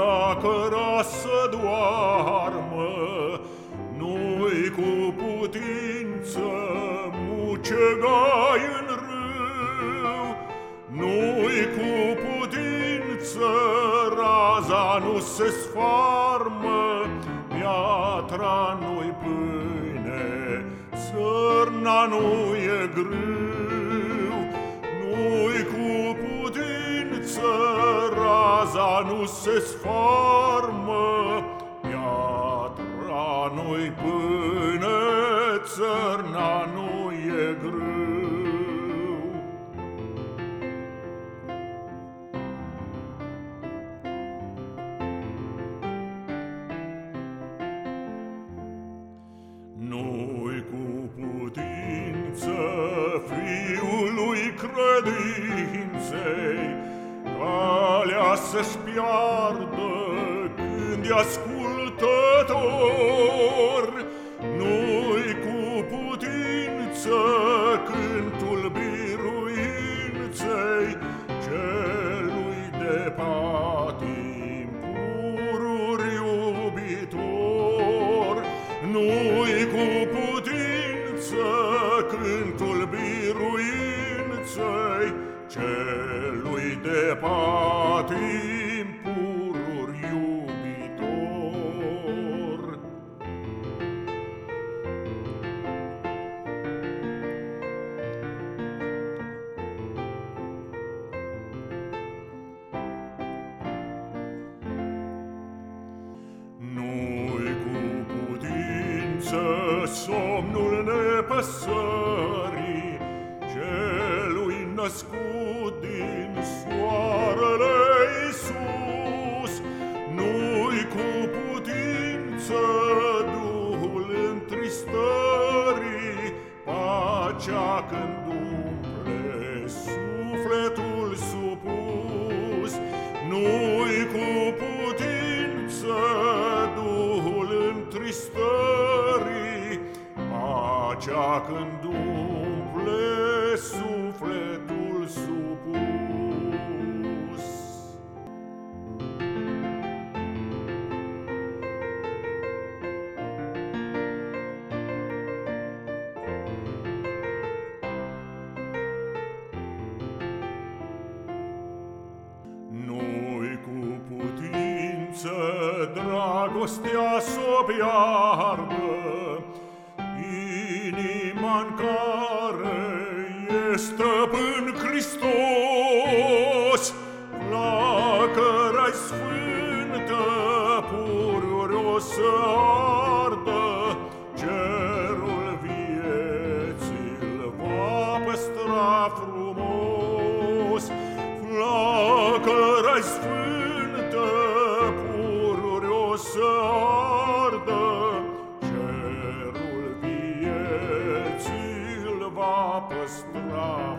flacăra să doarmă, Nu-i cu putință mucegai în râu, Nu-i cu putință raza nu se sfarmă, Piatra nu-i pâine, sărna nu e grâu, Nu-i cu putință raza nu se sfarmă, Piatra nu-i pâine, țărna nu e grâu. Nu-i cu putință fiului credinței Calea să-și piardă când e ascultător. Nu-i cu putință cântul biruinței Celui de patim pururi iubitor. Nu-i cu putință cântul biruinței Celui de patim născut din soarele Iisus Nu-i cu putință Duhul întristării Pacea când umple sufletul supus. Nu-i cu putință Duhul întristării Pacea când umple Biruință, dragostea s-o bearbă, inima în care e stăpân Hristos, la cărea sfântă pururio să ardă, cerul vieții va păstra frumos. nostra